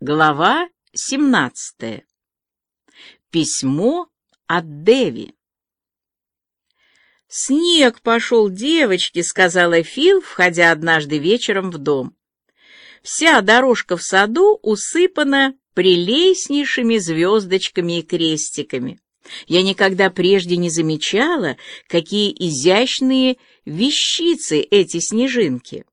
Глава 17. Письмо от Деви. «Снег пошел, девочки», — сказала Фил, входя однажды вечером в дом. Вся дорожка в саду усыпана прелестнейшими звездочками и крестиками. Я никогда прежде не замечала, какие изящные вещицы эти снежинки.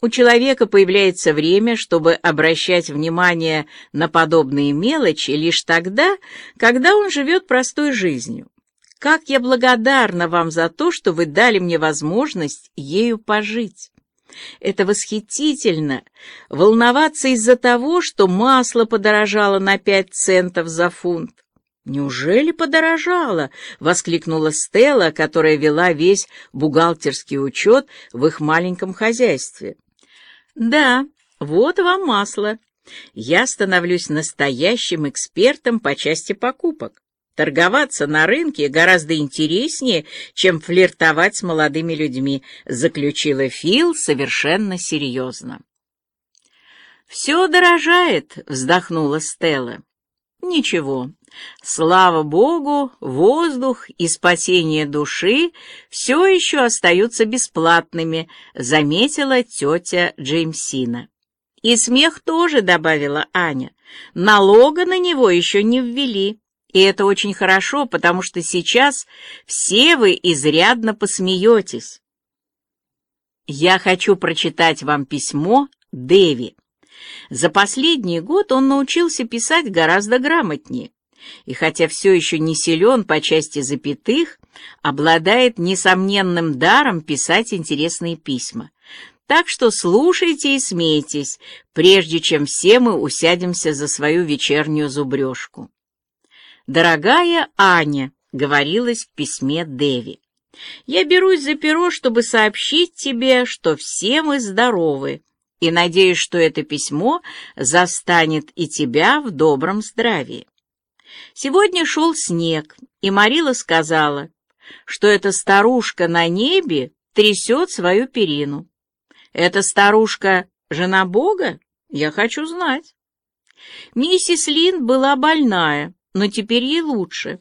У человека появляется время, чтобы обращать внимание на подобные мелочи лишь тогда, когда он живет простой жизнью. Как я благодарна вам за то, что вы дали мне возможность ею пожить. Это восхитительно — волноваться из-за того, что масло подорожало на пять центов за фунт. «Неужели подорожало?» — воскликнула Стелла, которая вела весь бухгалтерский учет в их маленьком хозяйстве. Да, вот вам масло. Я становлюсь настоящим экспертом по части покупок. Торговаться на рынке гораздо интереснее, чем флиртовать с молодыми людьми, заключила Фил совершенно серьезно. «Все дорожает», — вздохнула Стелла. «Ничего, слава Богу, воздух и спасение души все еще остаются бесплатными», — заметила тетя Джеймсина. «И смех тоже», — добавила Аня. «Налога на него еще не ввели». И это очень хорошо, потому что сейчас все вы изрядно посмеетесь. Я хочу прочитать вам письмо Дэви. За последний год он научился писать гораздо грамотнее, и хотя все еще не силен по части запятых, обладает несомненным даром писать интересные письма. Так что слушайте и смейтесь, прежде чем все мы усядемся за свою вечернюю зубрежку. «Дорогая Аня», — говорилось в письме Дэви, — «я берусь за перо, чтобы сообщить тебе, что все мы здоровы, и надеюсь, что это письмо застанет и тебя в добром здравии. Сегодня шел снег, и Марила сказала, что эта старушка на небе трясет свою перину. Эта старушка — жена Бога? Я хочу знать. Миссис Линд была больная, но теперь ей лучше.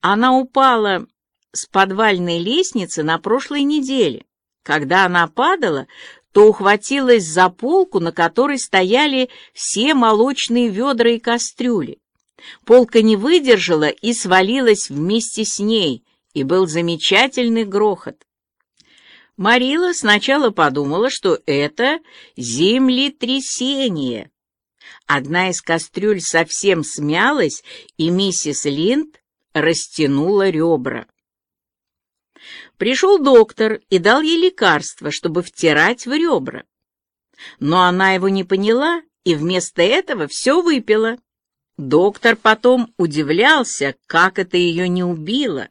Она упала с подвальной лестницы на прошлой неделе. Когда она падала, то ухватилась за полку, на которой стояли все молочные ведра и кастрюли. Полка не выдержала и свалилась вместе с ней, и был замечательный грохот. Марила сначала подумала, что это землетрясение, Одна из кастрюль совсем смялась, и миссис Линд растянула ребра. Пришел доктор и дал ей лекарство, чтобы втирать в ребра. Но она его не поняла и вместо этого все выпила. Доктор потом удивлялся, как это ее не убило.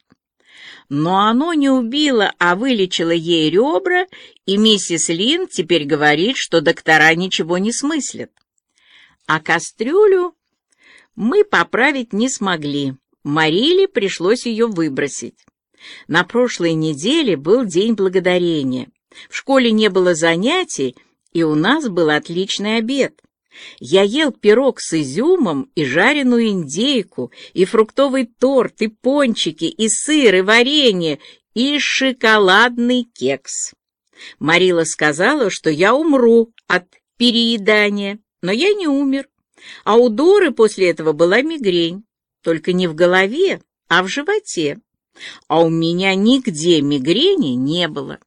Но оно не убило, а вылечило ей ребра, и миссис Лин теперь говорит, что доктора ничего не смыслят. А кастрюлю мы поправить не смогли. Мариле пришлось ее выбросить. На прошлой неделе был День Благодарения. В школе не было занятий, и у нас был отличный обед. Я ел пирог с изюмом и жареную индейку, и фруктовый торт, и пончики, и сыр, и варенье, и шоколадный кекс. Марила сказала, что я умру от переедания. Но я не умер, а у Доры после этого была мигрень, только не в голове, а в животе. А у меня нигде мигрени не было.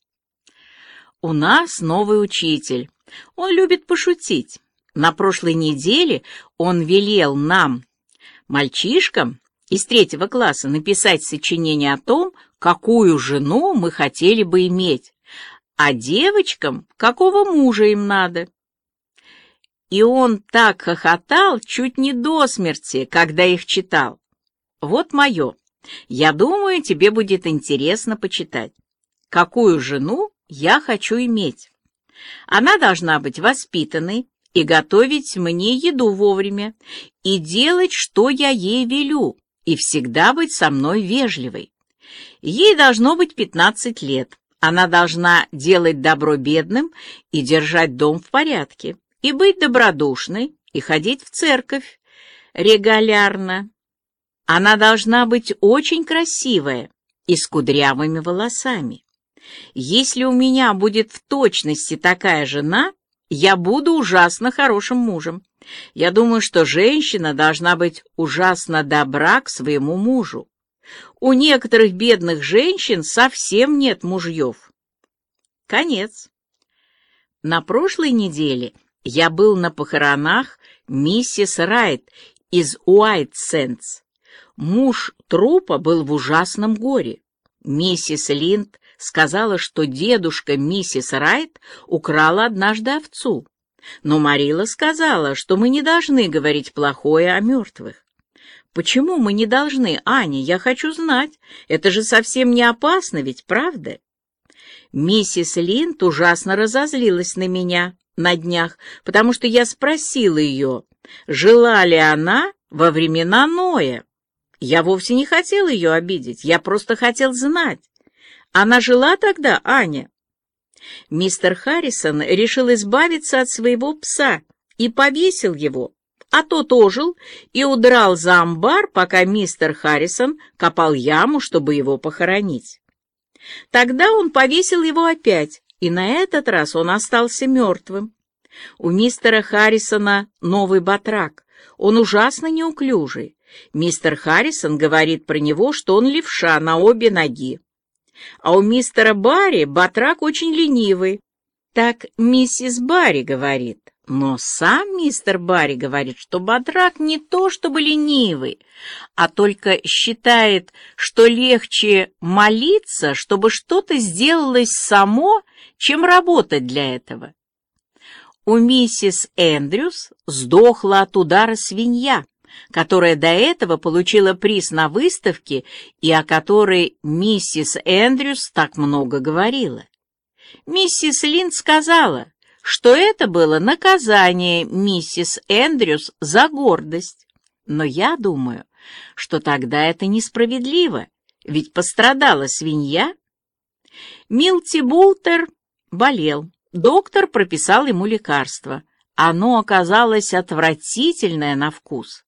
У нас новый учитель. Он любит пошутить. На прошлой неделе он велел нам, мальчишкам из третьего класса, написать сочинение о том, какую жену мы хотели бы иметь, а девочкам, какого мужа им надо. И он так хохотал чуть не до смерти, когда их читал. Вот мое. Я думаю, тебе будет интересно почитать. Какую жену я хочу иметь? Она должна быть воспитанной и готовить мне еду вовремя, и делать, что я ей велю, и всегда быть со мной вежливой. Ей должно быть пятнадцать лет. Она должна делать добро бедным и держать дом в порядке и быть добродушной, и ходить в церковь регулярно. Она должна быть очень красивая и с кудрявыми волосами. Если у меня будет в точности такая жена, я буду ужасно хорошим мужем. Я думаю, что женщина должна быть ужасно добра к своему мужу. У некоторых бедных женщин совсем нет мужьев. Конец. На прошлой неделе я был на похоронах миссис Райт из Уайт-Сенс. Муж трупа был в ужасном горе. Миссис Линд сказала, что дедушка миссис Райт украла однажды овцу. Но Марила сказала, что мы не должны говорить плохое о мертвых. Почему мы не должны, Аня? Я хочу знать. Это же совсем не опасно, ведь правда? Миссис Линд ужасно разозлилась на меня на днях, потому что я спросила ее, жила ли она во времена Ноя. Я вовсе не хотел ее обидеть, я просто хотел знать. Она жила тогда, Аня? Мистер Харрисон решил избавиться от своего пса и повесил его, а тот ожил и удрал за амбар, пока мистер Харрисон копал яму, чтобы его похоронить. Тогда он повесил его опять, и на этот раз он остался мертвым. У мистера Харрисона новый батрак, он ужасно неуклюжий. Мистер Харрисон говорит про него, что он левша на обе ноги. А у мистера Барри батрак очень ленивый. Так миссис Барри говорит. Но сам мистер Барри говорит, что батрак не то чтобы ленивый, а только считает, что легче молиться, чтобы что-то сделалось само, чем работать для этого. У миссис Эндрюс сдохла от удара свинья, которая до этого получила приз на выставке и о которой миссис Эндрюс так много говорила. Миссис Линд сказала, что это было наказание миссис Эндрюс за гордость. Но я думаю, что тогда это несправедливо, ведь пострадала свинья. Милти Бултер болел. Доктор прописал ему лекарство. Оно оказалось отвратительное на вкус.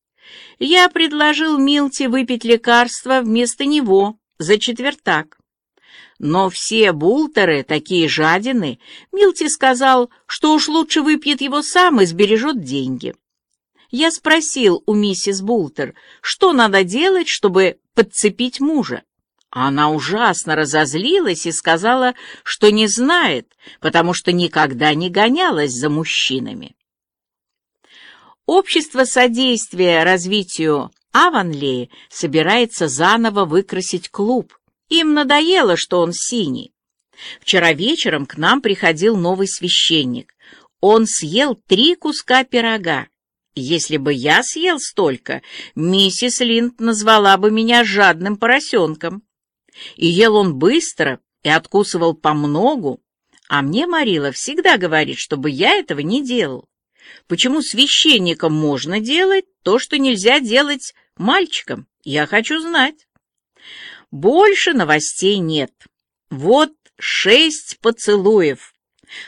Я предложил Милте выпить лекарство вместо него за четвертак. Но все бултеры такие жадины, Милти сказал, что уж лучше выпьет его сам и сбережет деньги. Я спросил у миссис Бултер, что надо делать, чтобы подцепить мужа. Она ужасно разозлилась и сказала, что не знает, потому что никогда не гонялась за мужчинами. Общество содействия развитию Аванлии собирается заново выкрасить клуб. Им надоело, что он синий. Вчера вечером к нам приходил новый священник. Он съел три куска пирога. Если бы я съел столько, миссис Линд назвала бы меня жадным поросенком. И ел он быстро и откусывал помногу, а мне Марила всегда говорит, чтобы я этого не делал. Почему священникам можно делать то, что нельзя делать мальчикам? Я хочу знать. Больше новостей нет. Вот шесть поцелуев.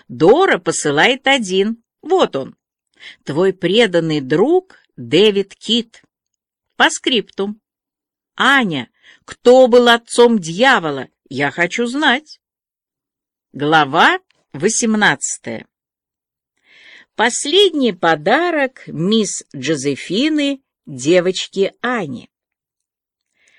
Дора посылает один. Вот он. Твой преданный друг Дэвид Кит. По скрипту. Аня, кто был отцом дьявола? Я хочу знать. Глава восемнадцатая. Последний подарок мисс Джозефины девочке Ане.